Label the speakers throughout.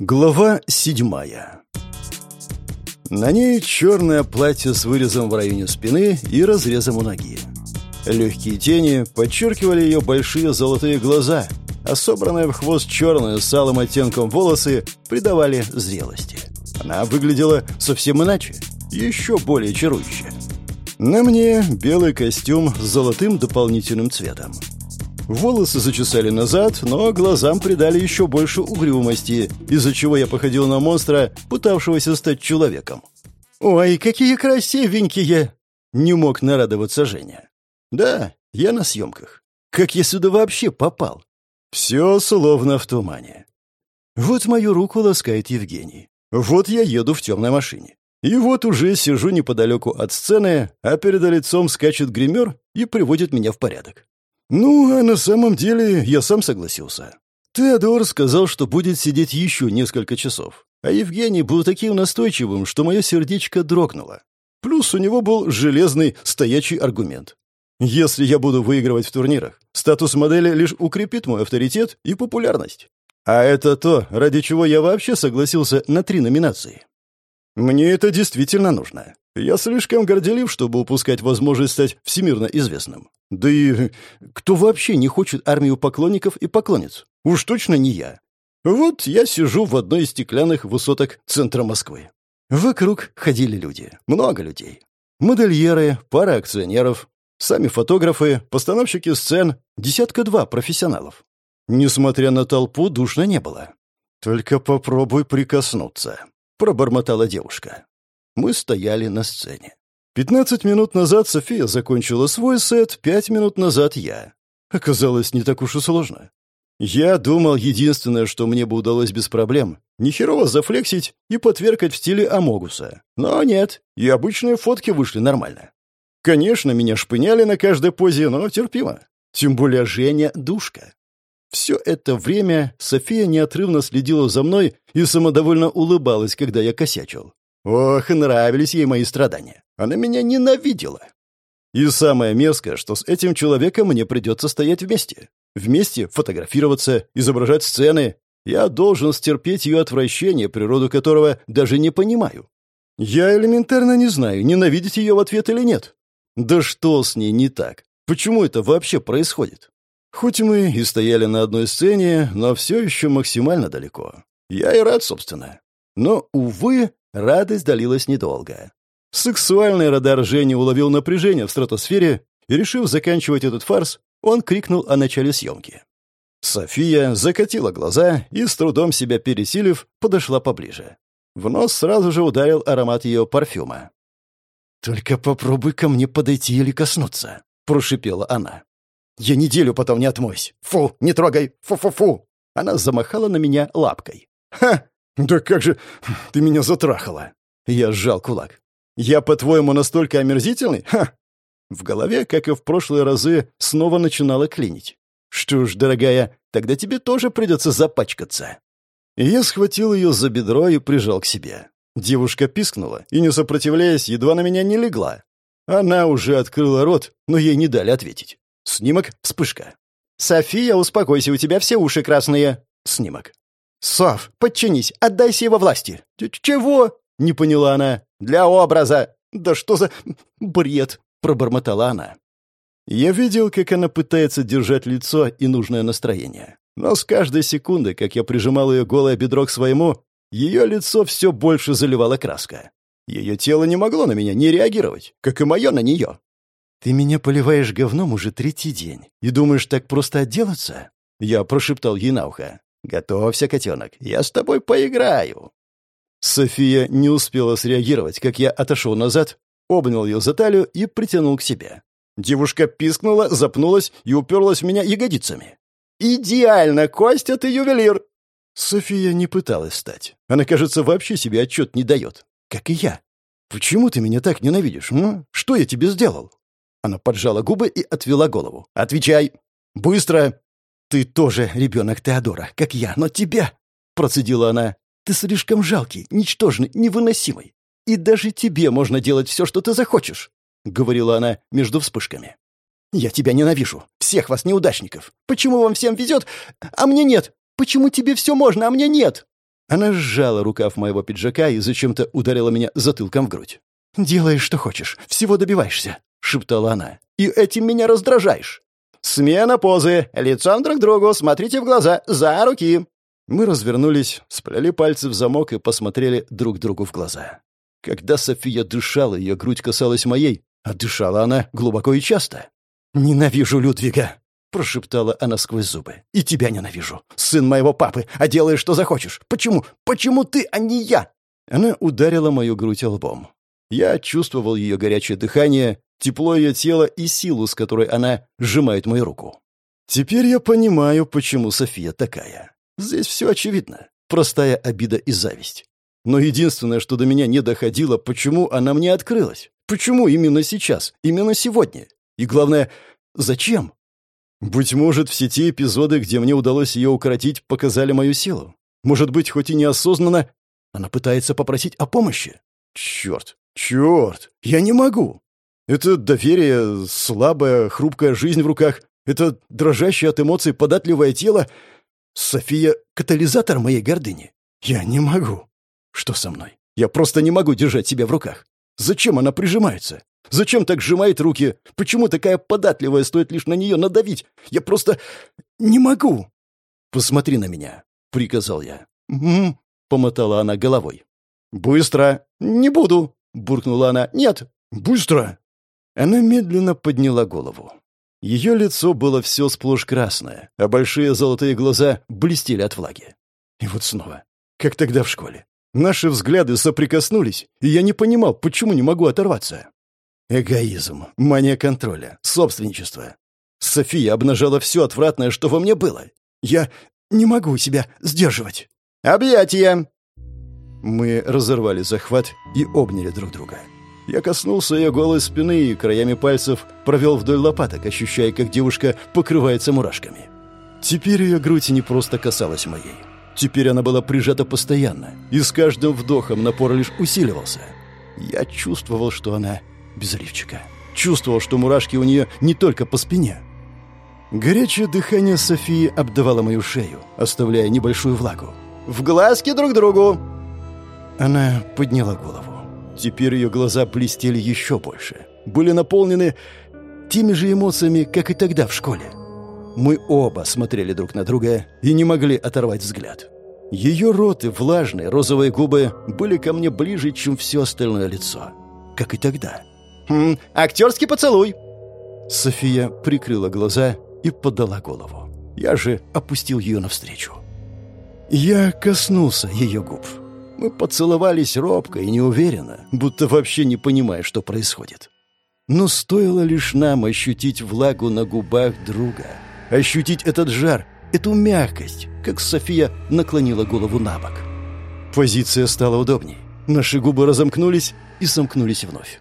Speaker 1: Глава седьмая На ней черное платье с вырезом в районе спины и разрезом у ноги. Легкие тени подчеркивали ее большие золотые глаза, а собранные в хвост черные с алым оттенком волосы придавали зрелости. Она выглядела совсем иначе, еще более чарующе. На мне белый костюм с золотым дополнительным цветом. Волосы зачесали назад, но глазам придали еще больше угрюмости, из-за чего я походил на монстра, пытавшегося стать человеком. «Ой, какие красивенькие!» Не мог нарадоваться Женя. «Да, я на съемках. Как я сюда вообще попал?» «Все словно в тумане». Вот мою руку ласкает Евгений. Вот я еду в темной машине. И вот уже сижу неподалеку от сцены, а перед лицом скачет гример и приводит меня в порядок. Ну, а на самом деле я сам согласился. Теодор сказал, что будет сидеть еще несколько часов. А Евгений был таким настойчивым, что мое сердечко дрогнуло. Плюс у него был железный стоячий аргумент. Если я буду выигрывать в турнирах, статус модели лишь укрепит мой авторитет и популярность. А это то, ради чего я вообще согласился на три номинации. Мне это действительно нужно. Я слишком горделив, чтобы упускать возможность стать всемирно известным. Да и кто вообще не хочет армию поклонников и поклонниц? Уж точно не я. Вот я сижу в одной из стеклянных высоток центра Москвы. Вокруг ходили люди. Много людей. Модельеры, пара акционеров, сами фотографы, постановщики сцен, десятка-два профессионалов. Несмотря на толпу, душно не было. «Только попробуй прикоснуться», — пробормотала девушка. Мы стояли на сцене. Пятнадцать минут назад София закончила свой сет, пять минут назад я. Оказалось, не так уж и сложно. Я думал, единственное, что мне бы удалось без проблем, нехерово зафлексить и подверкать в стиле Амогуса. Но нет, и обычные фотки вышли нормально. Конечно, меня шпыняли на каждой позе, но терпимо. Тем более Женя — душка. Все это время София неотрывно следила за мной и самодовольно улыбалась, когда я косячил. Ох, нравились ей мои страдания. Она меня ненавидела. И самое мерзкое, что с этим человеком мне придется стоять вместе. Вместе фотографироваться, изображать сцены. Я должен стерпеть ее отвращение, природу которого даже не понимаю. Я элементарно не знаю, ненавидеть ее в ответ или нет. Да что с ней не так? Почему это вообще происходит? Хоть мы и стояли на одной сцене, но все еще максимально далеко. Я и рад, собственно. Но, увы, радость долилась недолго. Сексуальный радар Жени уловил напряжение в стратосфере, и, решив заканчивать этот фарс, он крикнул о начале съемки. София закатила глаза и, с трудом себя пересилив, подошла поближе. В нос сразу же ударил аромат ее парфюма. «Только попробуй ко мне подойти или коснуться», — прошипела она. «Я неделю потом не отмоюсь. Фу, не трогай! Фу-фу-фу!» Она замахала на меня лапкой. «Ха! Да как же ты меня затрахала!» Я сжал кулак. «Я, по-твоему, настолько омерзительный? Ха!» В голове, как и в прошлые разы, снова начинала клинить. «Что ж, дорогая, тогда тебе тоже придется запачкаться». Я схватил ее за бедро и прижал к себе. Девушка пискнула и, не сопротивляясь, едва на меня не легла. Она уже открыла рот, но ей не дали ответить. Снимок, вспышка. «София, успокойся, у тебя все уши красные». Снимок. «Сав, подчинись, отдайся его власти». «Чего?» — не поняла она. «Для образа». «Да что за бред?» — пробормотала она. Я видел, как она пытается держать лицо и нужное настроение. Но с каждой секунды, как я прижимал ее голое бедро к своему, ее лицо все больше заливала краска. Ее тело не могло на меня не реагировать, как и мое на нее. «Ты меня поливаешь говном уже третий день и думаешь так просто отделаться?» Я прошептал ей на ухо. «Готовься, котенок, я с тобой поиграю». София не успела среагировать, как я отошел назад, обнял ее за талию и притянул к себе. Девушка пискнула, запнулась и уперлась в меня ягодицами. «Идеально, Костя, ты ювелир!» София не пыталась встать. Она, кажется, вообще себе отчет не дает. Как и я. «Почему ты меня так ненавидишь? М? Что я тебе сделал?» Она поджала губы и отвела голову. «Отвечай! Быстро!» «Ты тоже ребенок Теодора, как я, но тебя...» Процедила она. Ты слишком жалкий, ничтожный, невыносимый. И даже тебе можно делать все, что ты захочешь», — говорила она между вспышками. «Я тебя ненавижу. Всех вас, неудачников. Почему вам всем везет, а мне нет? Почему тебе все можно, а мне нет?» Она сжала рукав моего пиджака и зачем-то ударила меня затылком в грудь. «Делаешь, что хочешь, всего добиваешься», — шептала она. «И этим меня раздражаешь». «Смена позы, лицом друг другу, смотрите в глаза, за руки». Мы развернулись, сплели пальцы в замок и посмотрели друг другу в глаза. Когда София дышала, ее грудь касалась моей, а дышала она глубоко и часто. «Ненавижу Людвига», — прошептала она сквозь зубы. «И тебя ненавижу. Сын моего папы, а делаешь, что захочешь. Почему? Почему ты, а не я?» Она ударила мою грудь лбом. Я чувствовал ее горячее дыхание, тепло ее тела и силу, с которой она сжимает мою руку. Теперь я понимаю, почему София такая. Здесь все очевидно. Простая обида и зависть. Но единственное, что до меня не доходило, почему она мне открылась. Почему именно сейчас, именно сегодня? И главное, зачем? Быть может, все те эпизоды, где мне удалось ее укоротить, показали мою силу. Может быть, хоть и неосознанно, она пытается попросить о помощи. Черт, черт, я не могу. Это доверие, слабая, хрупкая жизнь в руках, это дрожащее от эмоций податливое тело. София — катализатор моей гордыни. Я не могу. Что со мной? Я просто не могу держать себя в руках. Зачем она прижимается? Зачем так сжимает руки? Почему такая податливая, стоит лишь на нее надавить? Я просто не могу. Посмотри на меня, приказал я. Угу, помотала она головой. Быстро. Не буду, буркнула она. Нет, быстро. Она медленно подняла голову. Ее лицо было все сплошь красное, а большие золотые глаза блестели от влаги. И вот снова, как тогда в школе. Наши взгляды соприкоснулись, и я не понимал, почему не могу оторваться. Эгоизм, мания контроля, собственничество. София обнажала все отвратное, что во мне было. Я не могу себя сдерживать. «Объятия!» Мы разорвали захват и обняли друг друга. Я коснулся ее голой спины и краями пальцев провел вдоль лопаток, ощущая, как девушка покрывается мурашками. Теперь ее грудь не просто касалась моей. Теперь она была прижата постоянно, и с каждым вдохом напор лишь усиливался. Я чувствовал, что она без лифчика. Чувствовал, что мурашки у нее не только по спине. Горячее дыхание Софии обдавало мою шею, оставляя небольшую влагу. «В глазки друг другу!» Она подняла голову. Теперь ее глаза блестели еще больше. Были наполнены теми же эмоциями, как и тогда в школе. Мы оба смотрели друг на друга и не могли оторвать взгляд. Ее рот и влажные розовые губы были ко мне ближе, чем все остальное лицо. Как и тогда. «Хм, актерский поцелуй!» София прикрыла глаза и подала голову. Я же опустил ее навстречу. Я коснулся ее губ. Мы поцеловались робко и неуверенно, будто вообще не понимая, что происходит. Но стоило лишь нам ощутить влагу на губах друга, ощутить этот жар, эту мягкость, как София наклонила голову на бок. Позиция стала удобней. Наши губы разомкнулись и сомкнулись вновь.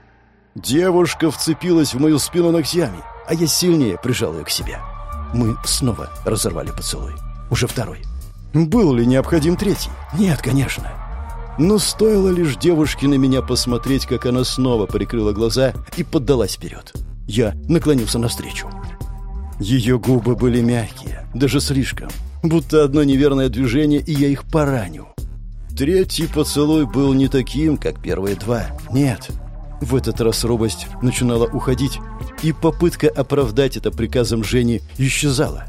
Speaker 1: Девушка вцепилась в мою спину ногтями, а я сильнее прижал ее к себе. Мы снова разорвали поцелуй. Уже второй. Был ли необходим третий? Нет, конечно. Но стоило лишь девушке на меня посмотреть, как она снова прикрыла глаза и поддалась вперед. Я наклонился навстречу. Ее губы были мягкие, даже слишком. Будто одно неверное движение, и я их пораню. Третий поцелуй был не таким, как первые два. Нет, в этот раз робость начинала уходить, и попытка оправдать это приказом Жени исчезала.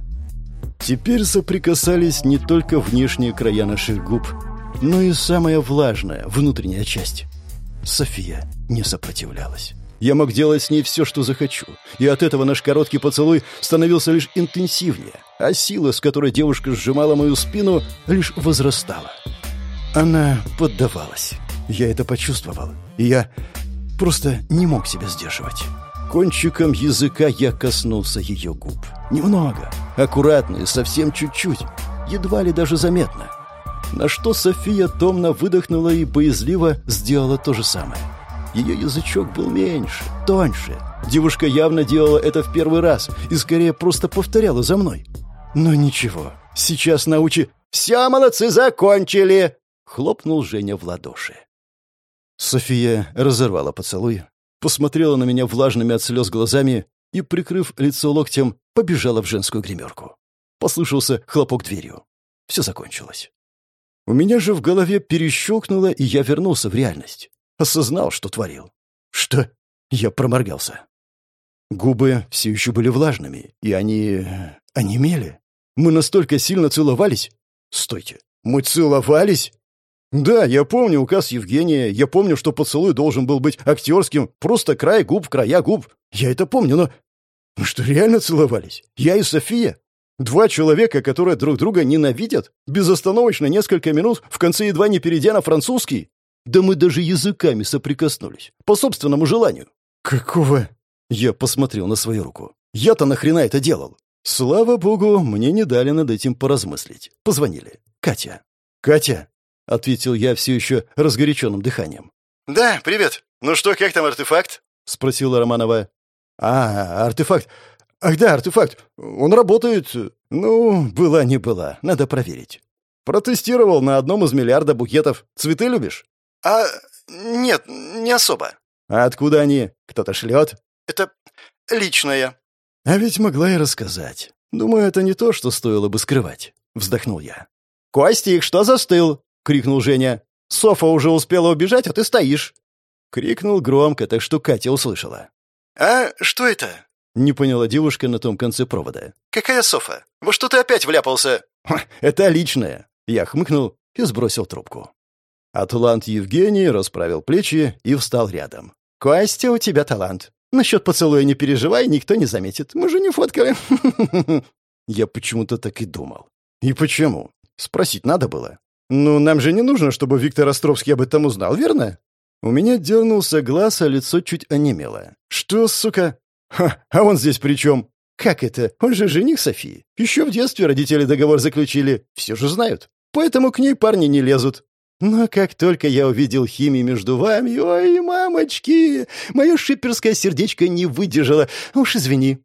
Speaker 1: Теперь соприкасались не только внешние края наших губ, но и самая влажная, внутренняя часть. София не сопротивлялась. Я мог делать с ней все, что захочу, и от этого наш короткий поцелуй становился лишь интенсивнее, а сила, с которой девушка сжимала мою спину, лишь возрастала. Она поддавалась. Я это почувствовал, и я Просто не мог себя сдерживать. Кончиком языка я коснулся ее губ. Немного, аккуратно и совсем чуть-чуть, едва ли даже заметно. На что София томно выдохнула и боязливо сделала то же самое. Ее язычок был меньше, тоньше. Девушка явно делала это в первый раз и скорее просто повторяла за мной. Но ничего, сейчас научи... «Все, молодцы, закончили!» — хлопнул Женя в ладоши. София разорвала поцелуй, посмотрела на меня влажными от слез глазами и, прикрыв лицо локтем, побежала в женскую гримерку. Послышался хлопок дверью. Все закончилось. У меня же в голове перещелкнуло, и я вернулся в реальность. Осознал, что творил. Что? Я проморгался. Губы все еще были влажными, и они... онемели. Мы настолько сильно целовались. Стойте, мы целовались? Да, я помню указ Евгения, я помню, что поцелуй должен был быть актерским, просто край губ края губ. Я это помню, но... Мы что, реально целовались? Я и София? Два человека, которые друг друга ненавидят? Безостановочно несколько минут, в конце едва не перейдя на французский? Да мы даже языками соприкоснулись. По собственному желанию. Какого? Я посмотрел на свою руку. Я-то нахрена это делал? Слава богу, мне не дали над этим поразмыслить. Позвонили. Катя. Катя, ответил я все еще разгоряченным дыханием.
Speaker 2: Да, привет. Ну что, как там артефакт?
Speaker 1: спросила Романова. А, артефакт. Ах да, артефакт. Он работает. Ну, была не была. Надо проверить. Протестировал на одном из миллиарда букетов. Цветы любишь?
Speaker 2: А нет, не особо.
Speaker 1: А откуда они? Кто-то шлет?
Speaker 2: Это личное.
Speaker 1: А ведь могла и рассказать. Думаю, это не то, что стоило бы скрывать. Вздохнул я. «Костик, что застыл?» — крикнул Женя. «Софа уже успела убежать, а ты стоишь». Крикнул громко, так что Катя услышала.
Speaker 2: «А что это?»
Speaker 1: — не поняла девушка на том конце провода.
Speaker 2: «Какая Софа? Во что ты опять вляпался?»
Speaker 1: «Это личное». Я хмыкнул и сбросил трубку. Атлант Евгений расправил плечи и встал рядом. «Костя, у тебя талант. Насчет поцелуя не переживай, никто не заметит. Мы же не фоткаем». Я почему-то так и думал. И почему? Спросить надо было. Ну, нам же не нужно, чтобы Виктор Островский об этом узнал, верно? У меня дернулся глаз, а лицо чуть онемело. Что, сука? Ха, а он здесь при чем? Как это? Он же жених Софии. Еще в детстве родители договор заключили. Все же знают. Поэтому к ней парни не лезут. Но как только я увидел химию между вами, ой, мамочки, мое шиперское сердечко не выдержало. Уж извини.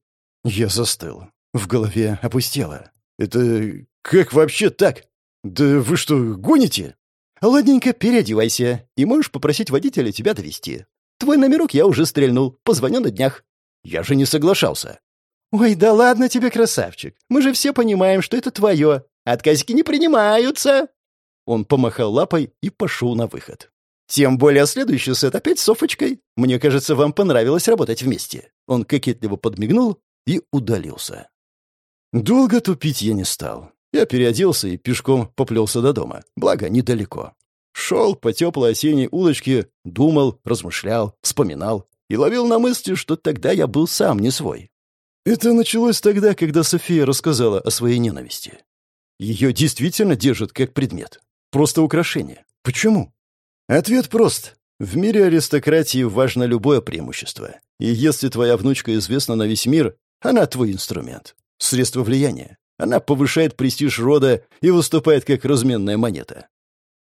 Speaker 1: Я застыл. В голове опустело. Это как вообще так? Да вы что, гоните? Ладненько, переодевайся, и можешь попросить водителя тебя довести. Твой номерок я уже стрельнул, позвоню на днях. Я же не соглашался. Ой, да ладно тебе, красавчик. Мы же все понимаем, что это твое. Отказики не принимаются. Он помахал лапой и пошел на выход. «Тем более следующий сет опять с Софочкой. Мне кажется, вам понравилось работать вместе». Он кокетливо подмигнул и удалился. Долго тупить я не стал. Я переоделся и пешком поплелся до дома. Благо, недалеко. Шел по теплой осенней улочке, думал, размышлял, вспоминал и ловил на мысли, что тогда я был сам не свой. Это началось тогда, когда София рассказала о своей ненависти. Ее действительно держат как предмет. Просто украшение. Почему? Ответ прост. В мире аристократии важно любое преимущество. И если твоя внучка известна на весь мир, она твой инструмент. Средство влияния. Она повышает престиж рода и выступает как разменная монета.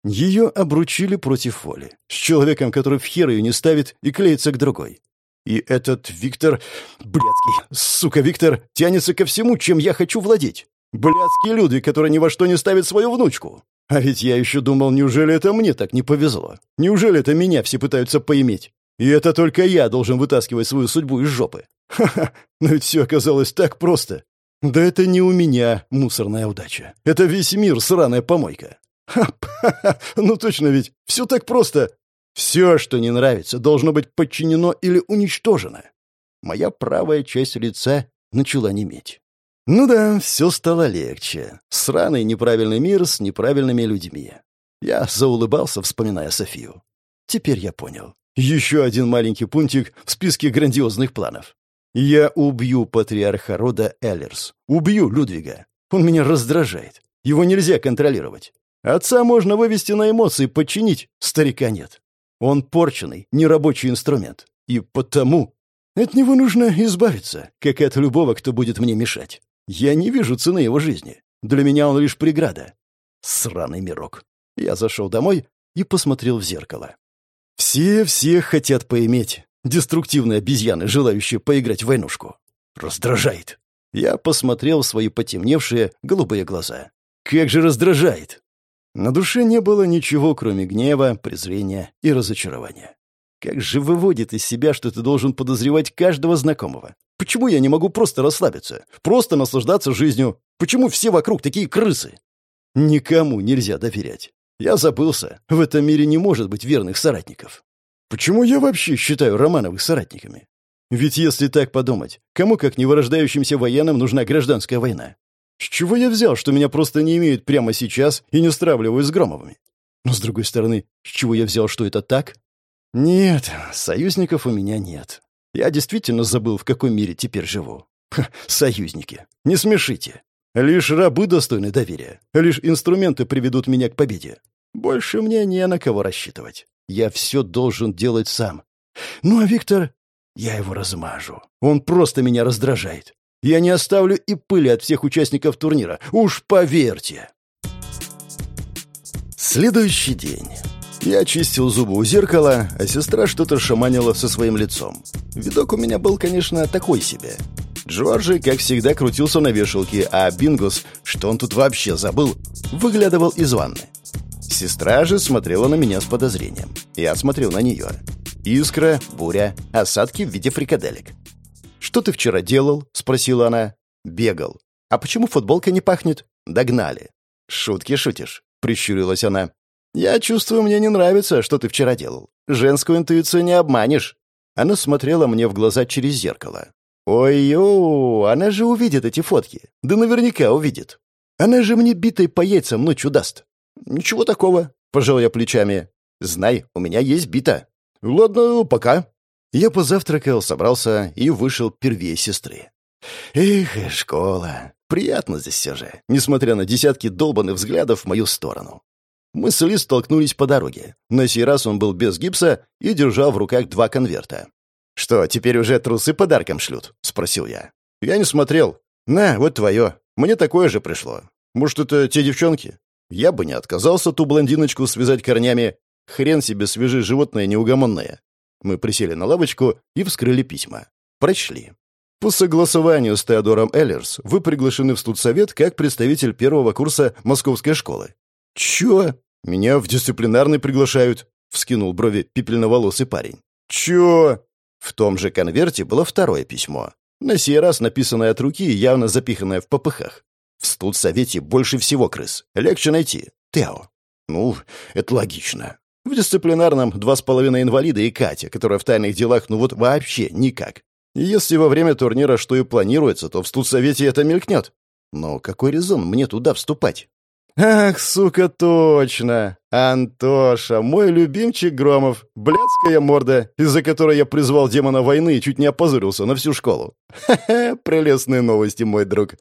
Speaker 1: Ее обручили против воли. С человеком, который в хер ее не ставит и клеится к другой. И этот Виктор, блядский, сука Виктор, тянется ко всему, чем я хочу владеть. Блядский Людвиг, который ни во что не ставит свою внучку. А ведь я еще думал, неужели это мне так не повезло? Неужели это меня все пытаются поиметь? И это только я должен вытаскивать свою судьбу из жопы. Ха-ха, но ведь все оказалось так просто. Да это не у меня мусорная удача. Это весь мир сраная помойка. Ну точно ведь, все так просто. Все, что не нравится, должно быть подчинено или уничтожено. Моя правая часть лица начала неметь. Ну да, все стало легче. Сраный неправильный мир с неправильными людьми. Я заулыбался, вспоминая Софию. Теперь я понял. Еще один маленький пунктик в списке грандиозных планов. Я убью патриарха рода Эллерс. Убью Людвига. Он меня раздражает. Его нельзя контролировать. Отца можно вывести на эмоции, подчинить. Старика нет. Он порченный, нерабочий инструмент. И потому от него нужно избавиться, как и от любого, кто будет мне мешать. Я не вижу цены его жизни. Для меня он лишь преграда. Сраный мирок. Я зашел домой и посмотрел в зеркало. Все всех хотят поиметь. Деструктивные обезьяны, желающие поиграть в войнушку. Раздражает. Я посмотрел в свои потемневшие голубые глаза. Как же раздражает. На душе не было ничего, кроме гнева, презрения и разочарования. Как же выводит из себя, что ты должен подозревать каждого знакомого? Почему я не могу просто расслабиться? Просто наслаждаться жизнью? Почему все вокруг такие крысы? Никому нельзя доверять. Я забылся. В этом мире не может быть верных соратников. Почему я вообще считаю Романовых соратниками? Ведь если так подумать, кому как невырождающимся военным нужна гражданская война? С чего я взял, что меня просто не имеют прямо сейчас и не стравливают с Громовыми? Но, с другой стороны, с чего я взял, что это так? Нет, союзников у меня нет. Я действительно забыл, в каком мире теперь живу. Ха, союзники. Не смешите. Лишь рабы достойны доверия. Лишь инструменты приведут меня к победе. Больше мне не на кого рассчитывать. Я все должен делать сам. Ну а Виктор... Я его размажу. Он просто меня раздражает. Я не оставлю и пыли от всех участников турнира. Уж поверьте. Следующий день. Я чистил зубы у зеркала, а сестра что-то шаманила со своим лицом. Видок у меня был, конечно, такой себе. Джорджи, как всегда, крутился на вешалке, а Бингус, что он тут вообще забыл, выглядывал из ванны. Сестра же смотрела на меня с подозрением. Я смотрел на нее. Искра, буря, осадки в виде фрикаделек. «Что ты вчера делал?» — спросила она. «Бегал». «А почему футболка не пахнет?» «Догнали». «Шутки шутишь?» — прищурилась она. «Я чувствую, мне не нравится, что ты вчера делал. Женскую интуицию не обманешь». Она смотрела мне в глаза через зеркало. «Ой-ё, она же увидит эти фотки. Да наверняка увидит. Она же мне битой по яйцам ночью даст». «Ничего такого», — пожал я плечами. «Знай, у меня есть бита». «Ладно, пока». Я позавтракал, собрался и вышел первее сестры. Эх, школа. Приятно здесь все же, несмотря на десятки долбанных взглядов в мою сторону. Мы с Ли столкнулись по дороге. На сей раз он был без гипса и держал в руках два конверта. «Что, теперь уже трусы подарком шлют?» — спросил я. «Я не смотрел. На, вот твое. Мне такое же пришло. Может, это те девчонки? Я бы не отказался ту блондиночку связать корнями. Хрен себе свежие животное неугомонное. Мы присели на лавочку и вскрыли письма. Прочли. По согласованию с Теодором Эллерс вы приглашены в студсовет как представитель первого курса московской школы. «Чё? Меня в дисциплинарный приглашают», — вскинул брови пепельноволосый парень. «Чё?» В том же конверте было второе письмо. На сей раз написанное от руки и явно запиханное в попыхах. В студсовете больше всего крыс. Легче найти. Тео. Ну, это логично. В дисциплинарном два с половиной инвалида и Катя, которая в тайных делах ну вот вообще никак. Если во время турнира что и планируется, то в студсовете это мелькнет. Но какой резон мне туда вступать? Ах, сука, точно! Антоша, мой любимчик Громов, блядская морда, из-за которой я призвал демона войны и чуть не опозорился на всю школу. Ха-ха, прелестные новости, мой друг.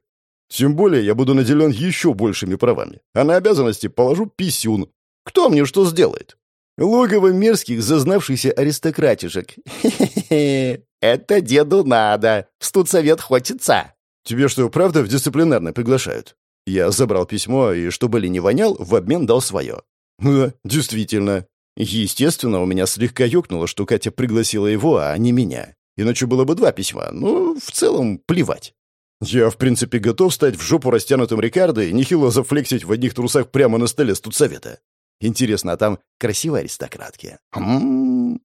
Speaker 1: Тем более я буду наделен еще большими правами, а на обязанности положу писюн. Кто мне что сделает? Логово мерзких, зазнавшихся аристократишек. Хе-хе-хе. Это деду надо. В студсовет хочется. Тебе что, правда в дисциплинарно приглашают? Я забрал письмо и, чтобы ли не вонял, в обмен дал свое. Да, действительно. Естественно, у меня слегка ёкнуло, что Катя пригласила его, а не меня. Иначе было бы два письма. Но в целом плевать. Я, в принципе, готов стать в жопу растянутым Рикардо и нехило зафлексить в одних трусах прямо на столе студсовета. Интересно, а там красивые аристократки? М-м-м.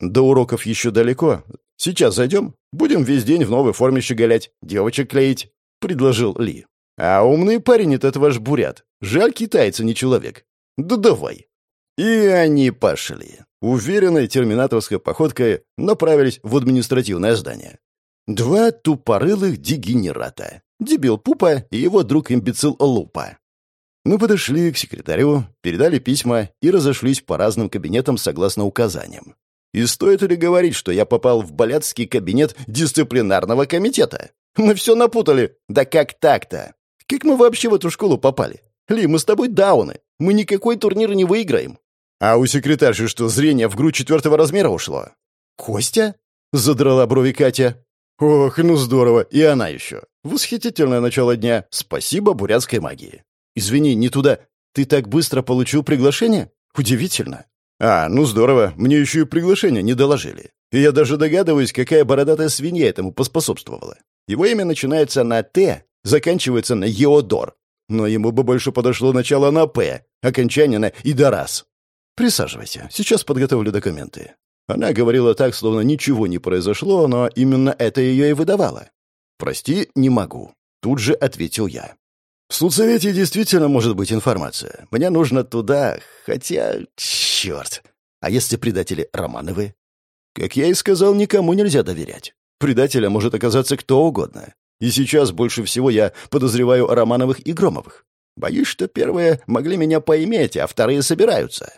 Speaker 1: До уроков еще далеко. Сейчас зайдем, будем весь день в новой форме щеголять, девочек клеить, — предложил Ли. А умный парень этот ваш бурят. Жаль, китайца не человек. Да давай. И они пошли. Уверенной терминаторской походкой направились в административное здание. Два тупорылых дегенерата. Дебил Пупа и его друг-имбецил Лупа. Мы подошли к секретарю, передали письма и разошлись по разным кабинетам согласно указаниям. И стоит ли говорить, что я попал в балятский кабинет дисциплинарного комитета? Мы все напутали. Да как так-то? Как мы вообще в эту школу попали? Ли, мы с тобой дауны. Мы никакой турнир не выиграем. А у секретарши что, зрение в грудь четвертого размера ушло? Костя? Задрала брови Катя. Ох, ну здорово. И она еще. Восхитительное начало дня. Спасибо бурятской магии. «Извини, не туда. Ты так быстро получил приглашение? Удивительно». «А, ну здорово. Мне еще и приглашение не доложили. И я даже догадываюсь, какая бородатая свинья этому поспособствовала. Его имя начинается на «Т», заканчивается на «Еодор». Но ему бы больше подошло начало на «П», окончание на «Идорас». «Присаживайся. Сейчас подготовлю документы». Она говорила так, словно ничего не произошло, но именно это ее и выдавало. «Прости, не могу», — тут же ответил я. В студсовете действительно может быть информация. Мне нужно туда, хотя... Черт! А если предатели Романовы? Как я и сказал, никому нельзя доверять. Предателем может оказаться кто угодно. И сейчас больше всего я подозреваю Романовых и Громовых. Боюсь, что первые могли меня поиметь, а вторые собираются.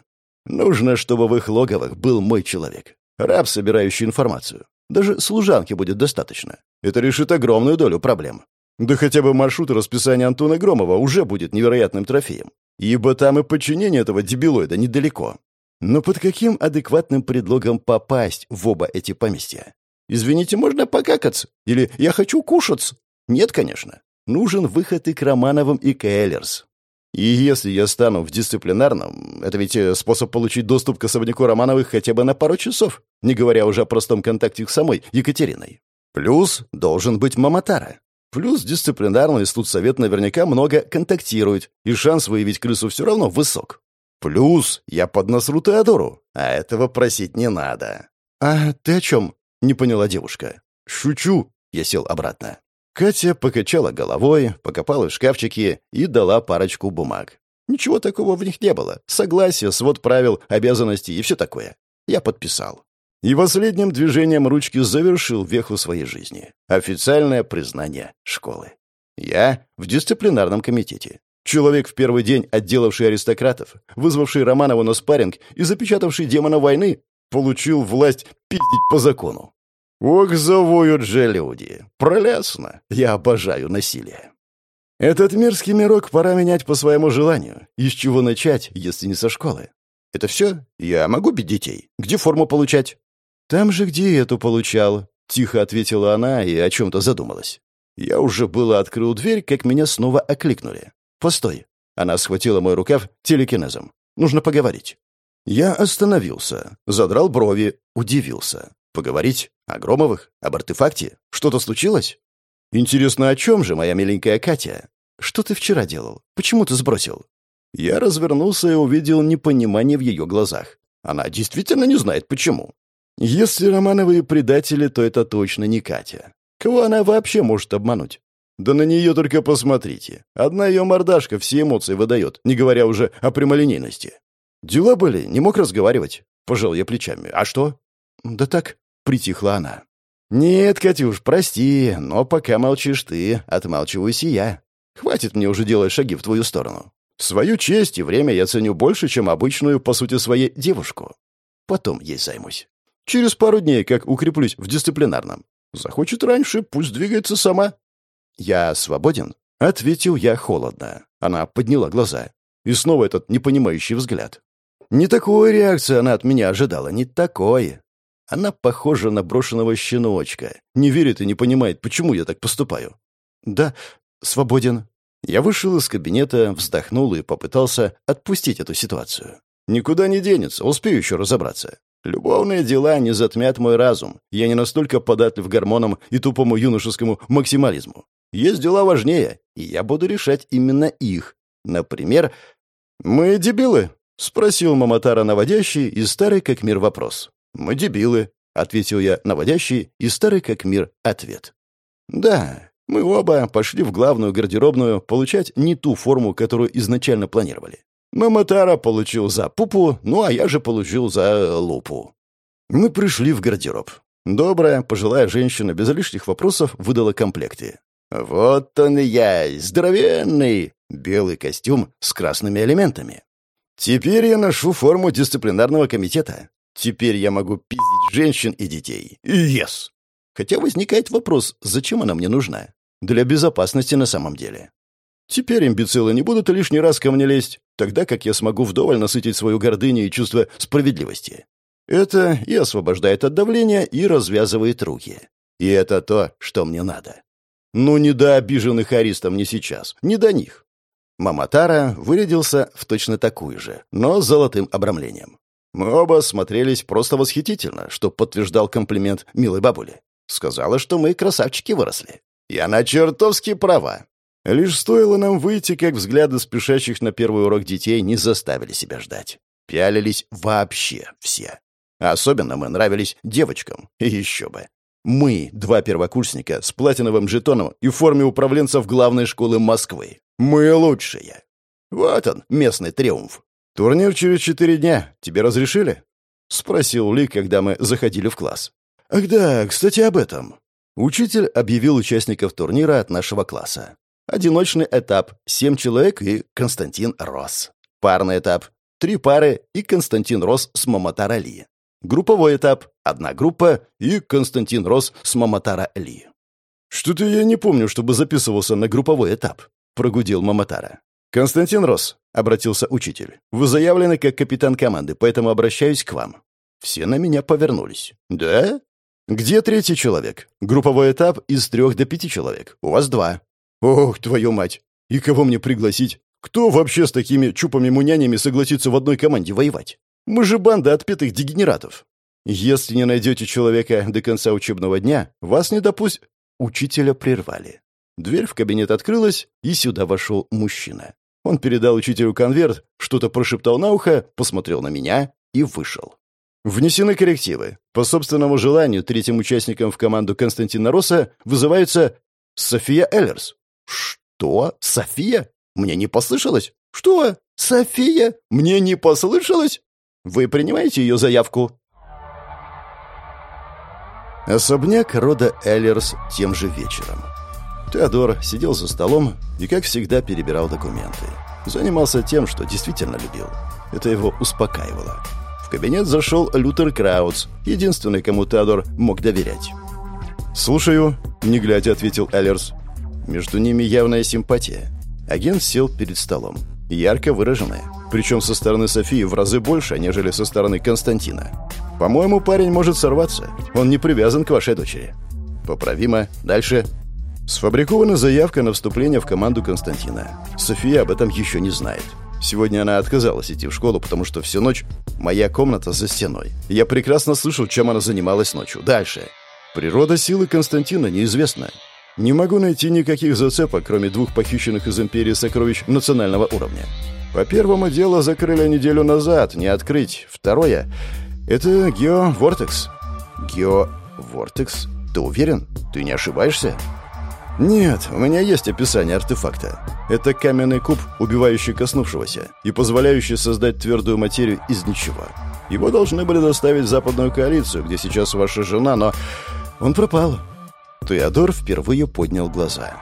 Speaker 1: Нужно, чтобы в их логовых был мой человек. Раб, собирающий информацию. Даже служанки будет достаточно. Это решит огромную долю проблем. Да хотя бы маршрут и расписание Антона Громова уже будет невероятным трофеем. Ибо там и подчинение этого дебилоида недалеко. Но под каким адекватным предлогом попасть в оба эти поместья? Извините, можно покакаться? Или я хочу кушаться? Нет, конечно. Нужен выход и к Романовым, и к Эллерс. И если я стану в дисциплинарном, это ведь э, способ получить доступ к особняку Романовых хотя бы на пару часов, не говоря уже о простом контакте с самой Екатериной. Плюс должен быть Маматара. Плюс дисциплинарный студсовет наверняка много контактирует, и шанс выявить крысу все равно высок. Плюс я поднасру Теодору, а этого просить не надо. «А ты о чем?» — не поняла девушка. «Шучу», — я сел обратно. Катя покачала головой, покопала в шкафчике и дала парочку бумаг. Ничего такого в них не было. Согласие, свод правил, обязанностей и все такое. Я подписал. И последним движением ручки завершил веху своей жизни. Официальное признание школы. Я в дисциплинарном комитете. Человек в первый день, отделавший аристократов, вызвавший Романова на спарринг и запечатавший демона войны, получил власть пиздить по закону. Ох, завоют же люди. Пролесно. Я обожаю насилие. Этот мерзкий мирок пора менять по своему желанию. Из чего начать, если не со школы? Это все? Я могу бить детей? Где форму получать? Там же, где эту получал. Тихо ответила она и о чем-то задумалась. Я уже было открыл дверь, как меня снова окликнули. «Постой». Она схватила мой рукав телекинезом. «Нужно поговорить». Я остановился, задрал брови, удивился. Поговорить? О Громовых? Об артефакте? Что-то случилось? Интересно, о чем же, моя миленькая Катя? Что ты вчера делал? Почему ты сбросил? Я развернулся и увидел непонимание в ее глазах. Она действительно не знает, почему. Если Романовые предатели, то это точно не Катя. Кого она вообще может обмануть? Да на нее только посмотрите. Одна ее мордашка все эмоции выдает, не говоря уже о прямолинейности. Дела были, не мог разговаривать. Пожал я плечами. А что? Да так, притихла она. «Нет, Катюш, прости, но пока молчишь ты, отмалчиваюсь и я. Хватит мне уже делать шаги в твою сторону. Свою честь и время я ценю больше, чем обычную, по сути своей, девушку. Потом ей займусь. Через пару дней, как укреплюсь в дисциплинарном. Захочет раньше, пусть двигается сама». «Я свободен?» — ответил я холодно. Она подняла глаза. И снова этот непонимающий взгляд. Не такой реакции она от меня ожидала, не такой. Она похожа на брошенного щеночка. Не верит и не понимает, почему я так поступаю. Да, свободен. Я вышел из кабинета, вздохнул и попытался отпустить эту ситуацию. Никуда не денется, успею еще разобраться. Любовные дела не затмят мой разум. Я не настолько податлив гормонам и тупому юношескому максимализму. Есть дела важнее, и я буду решать именно их. Например, «Мы дебилы?» — спросил Маматара наводящий и старый как мир вопрос. «Мы дебилы», — ответил я наводящий и старый как мир ответ. «Да, мы оба пошли в главную гардеробную получать не ту форму, которую изначально планировали. Маматара получил за пупу, ну а я же получил за лупу. Мы пришли в гардероб. Добрая, пожилая женщина без лишних вопросов выдала комплекты. Вот он и я, здоровенный, белый костюм с красными элементами. Теперь я ношу форму дисциплинарного комитета. Теперь я могу пиздить женщин и детей. Yes! Хотя возникает вопрос, зачем она мне нужна? Для безопасности на самом деле. Теперь имбецилы не будут лишний раз ко мне лезть, тогда как я смогу вдоволь насытить свою гордыню и чувство справедливости. Это и освобождает от давления, и развязывает руки. И это то, что мне надо. Ну, не до обиженных аристов не сейчас, не до них. Маматара вырядился в точно такую же, но с золотым обрамлением. Мы оба смотрелись просто восхитительно, что подтверждал комплимент милой бабуле. Сказала, что мы красавчики выросли. И она чертовски права. Лишь стоило нам выйти, как взгляды спешащих на первый урок детей не заставили себя ждать. Пялились вообще все. Особенно мы нравились девочкам. И еще бы. Мы, два первокурсника, с платиновым жетоном и в форме управленцев главной школы Москвы. Мы лучшие. Вот он, местный триумф. Турнир через четыре дня. Тебе разрешили? Спросил Ли, когда мы заходили в класс. Ах да, кстати, об этом. Учитель объявил участников турнира от нашего класса. Одиночный этап — семь человек и Константин Рос. Парный этап — три пары и Константин Рос с Мамотара Ли. Групповой этап — одна группа и Константин Рос с Мамотара Ли. «Что-то я не помню, чтобы записывался на групповой этап», — прогудел Мамотара. «Константин Рос», — обратился учитель, — «вы заявлены как капитан команды, поэтому обращаюсь к вам». Все на меня повернулись. «Да? Где третий человек? Групповой этап из трех до пяти человек. У вас два». «Ох, твою мать! И кого мне пригласить? Кто вообще с такими чупами-мунянями согласится в одной команде воевать? Мы же банда отпетых дегенератов. Если не найдете человека до конца учебного дня, вас не допусть...» Учителя прервали. Дверь в кабинет открылась, и сюда вошел мужчина. Он передал учителю конверт, что-то прошептал на ухо, посмотрел на меня и вышел. Внесены коррективы. По собственному желанию третьим участником в команду Константина Росса вызывается София Эллерс. Что? София? Мне не послышалось? Что? София? Мне не послышалось? Вы принимаете ее заявку? Особняк рода Эллерс тем же вечером. Теодор сидел за столом и, как всегда, перебирал документы. Занимался тем, что действительно любил. Это его успокаивало. В кабинет зашел Лютер Краудс, единственный, кому Теодор мог доверять. «Слушаю», — не глядя ответил Эллерс. Между ними явная симпатия. Агент сел перед столом. Ярко выраженная. Причем со стороны Софии в разы больше, нежели со стороны Константина. «По-моему, парень может сорваться. Он не привязан к вашей дочери». «Поправимо. Дальше». Сфабрикована заявка на вступление в команду Константина. София об этом еще не знает. Сегодня она отказалась идти в школу, потому что всю ночь моя комната за стеной. Я прекрасно слышал, чем она занималась ночью. Дальше. Природа силы Константина неизвестна. Не могу найти никаких зацепок, кроме двух похищенных из Империи сокровищ национального уровня. По первому делу закрыли неделю назад, не открыть. Второе — это Гео Вортекс. Гео Вортекс? Ты уверен? Ты не ошибаешься? «Нет, у меня есть описание артефакта. Это каменный куб, убивающий коснувшегося и позволяющий создать твердую материю из ничего. Его должны были доставить в западную коалицию, где сейчас ваша жена, но он пропал». Теодор впервые поднял глаза.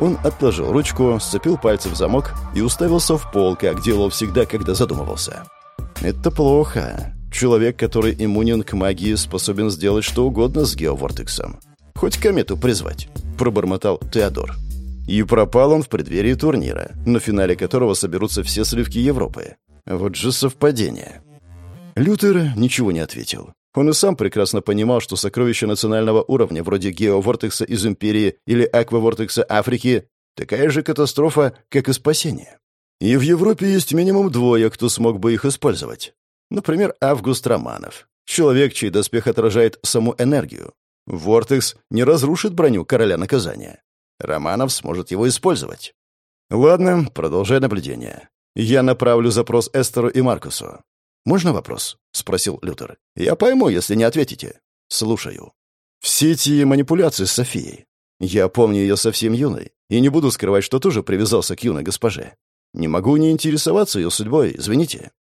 Speaker 1: Он отложил ручку, сцепил пальцы в замок и уставился в пол, как делал всегда, когда задумывался. «Это плохо. Человек, который иммунен к магии, способен сделать что угодно с геовортексом. Хоть комету призвать», — пробормотал Теодор. И пропал он в преддверии турнира, на финале которого соберутся все сливки Европы. Вот же совпадение. Лютер ничего не ответил. Он и сам прекрасно понимал, что сокровища национального уровня, вроде Геовортекса из Империи или Аквавортекса Африки, такая же катастрофа, как и спасение. И в Европе есть минимум двое, кто смог бы их использовать. Например, Август Романов. Человек, чей доспех отражает саму энергию. Вортекс не разрушит броню короля наказания. Романов сможет его использовать. Ладно, продолжай наблюдение. Я направлю запрос Эстеру и Маркусу. «Можно вопрос?» — спросил Лютер. «Я пойму, если не ответите». «Слушаю». «Все эти манипуляции с Софией. Я помню ее совсем юной, и не буду скрывать, что тоже привязался к юной госпоже. Не могу не интересоваться ее судьбой, извините».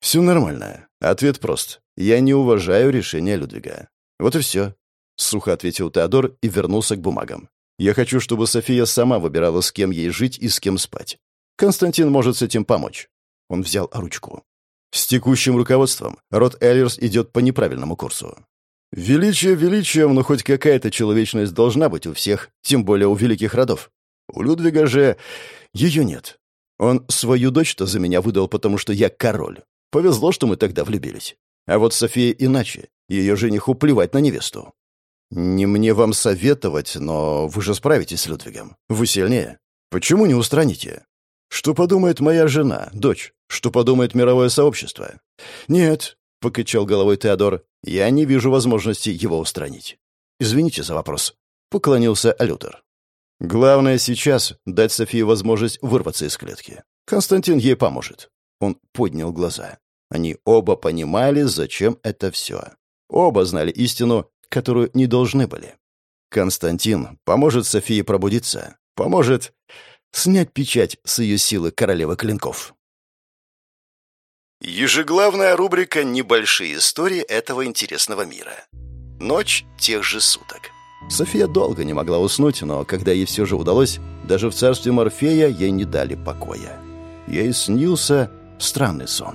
Speaker 1: «Все нормально. Ответ прост. Я не уважаю решение Людвига. Вот и все. — сухо ответил Теодор и вернулся к бумагам. «Я хочу, чтобы София сама выбирала, с кем ей жить и с кем спать. Константин может с этим помочь». Он взял ручку. «С текущим руководством род Эллерс идет по неправильному курсу. Величие величием, но хоть какая-то человечность должна быть у всех, тем более у великих родов. У Людвига же ее нет. Он свою дочь-то за меня выдал, потому что я король. Повезло, что мы тогда влюбились. А вот София иначе. Ее жениху плевать на невесту. «Не мне вам советовать, но вы же справитесь с Людвигом. Вы сильнее. Почему не устраните? Что подумает моя жена, дочь? Что подумает мировое сообщество? Нет, — покачал головой Теодор, — я не вижу возможности его устранить. Извините за вопрос. Поклонился Лютер. Главное сейчас — дать Софии возможность вырваться из клетки. Константин ей поможет. Он поднял глаза. Они оба понимали, зачем это все. Оба знали истину которую не должны были. Константин поможет Софии пробудиться, поможет снять печать с ее силы королевы клинков.
Speaker 2: Ежеглавная рубрика «Небольшие истории этого интересного мира». Ночь тех же суток.
Speaker 1: София долго не могла уснуть, но когда ей все же удалось, даже в царстве Морфея ей не дали покоя. Ей снился странный сон.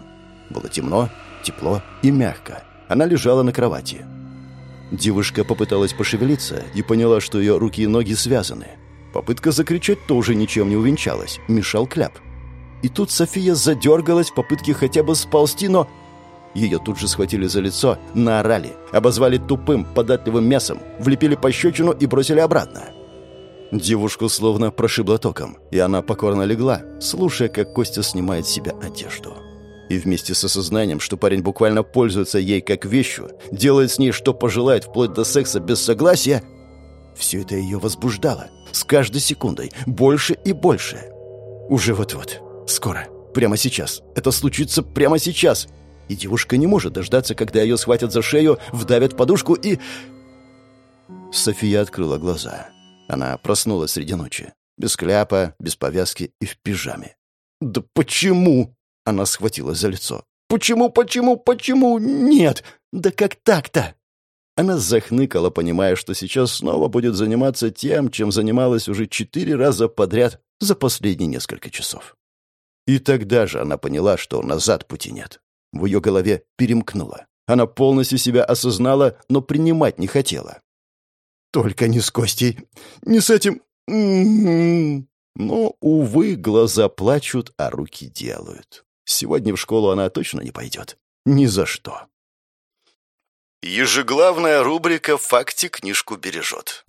Speaker 1: Было темно, тепло и мягко. Она лежала на кровати. Девушка попыталась пошевелиться и поняла, что ее руки и ноги связаны. Попытка закричать тоже ничем не увенчалась, мешал кляп. И тут София задергалась в попытке хотя бы сползти, но... Ее тут же схватили за лицо, наорали, обозвали тупым, податливым мясом, влепили пощечину и бросили обратно. Девушку словно прошибло током, и она покорно легла, слушая, как Костя снимает с себя одежду. И вместе с осознанием, что парень буквально пользуется ей как вещью, делает с ней что пожелает, вплоть до секса без согласия, все это ее возбуждало. С каждой секундой. Больше и больше. Уже вот-вот. Скоро. Прямо сейчас. Это случится прямо сейчас. И девушка не может дождаться, когда ее схватят за шею, вдавят подушку и... София открыла глаза. Она проснулась среди ночи. Без кляпа, без повязки и в пижаме. «Да почему?» Она схватилась за лицо. «Почему, почему, почему? Нет! Да как так-то?» Она захныкала, понимая, что сейчас снова будет заниматься тем, чем занималась уже четыре раза подряд за последние несколько часов. И тогда же она поняла, что назад пути нет. В ее голове перемкнуло. Она полностью себя осознала, но принимать не хотела. «Только не с Костей, не с этим...» Но, увы, глаза плачут, а руки делают. Сегодня в школу она точно не пойдет. Ни за что.
Speaker 2: Ежеглавная рубрика «Факти книжку бережет».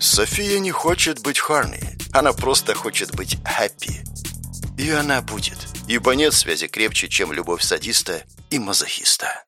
Speaker 2: София не хочет быть Харни, она просто хочет быть Хэппи. И она будет, ибо нет связи крепче, чем любовь садиста и мазохиста.